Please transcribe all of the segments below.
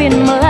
phiền mới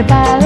observar.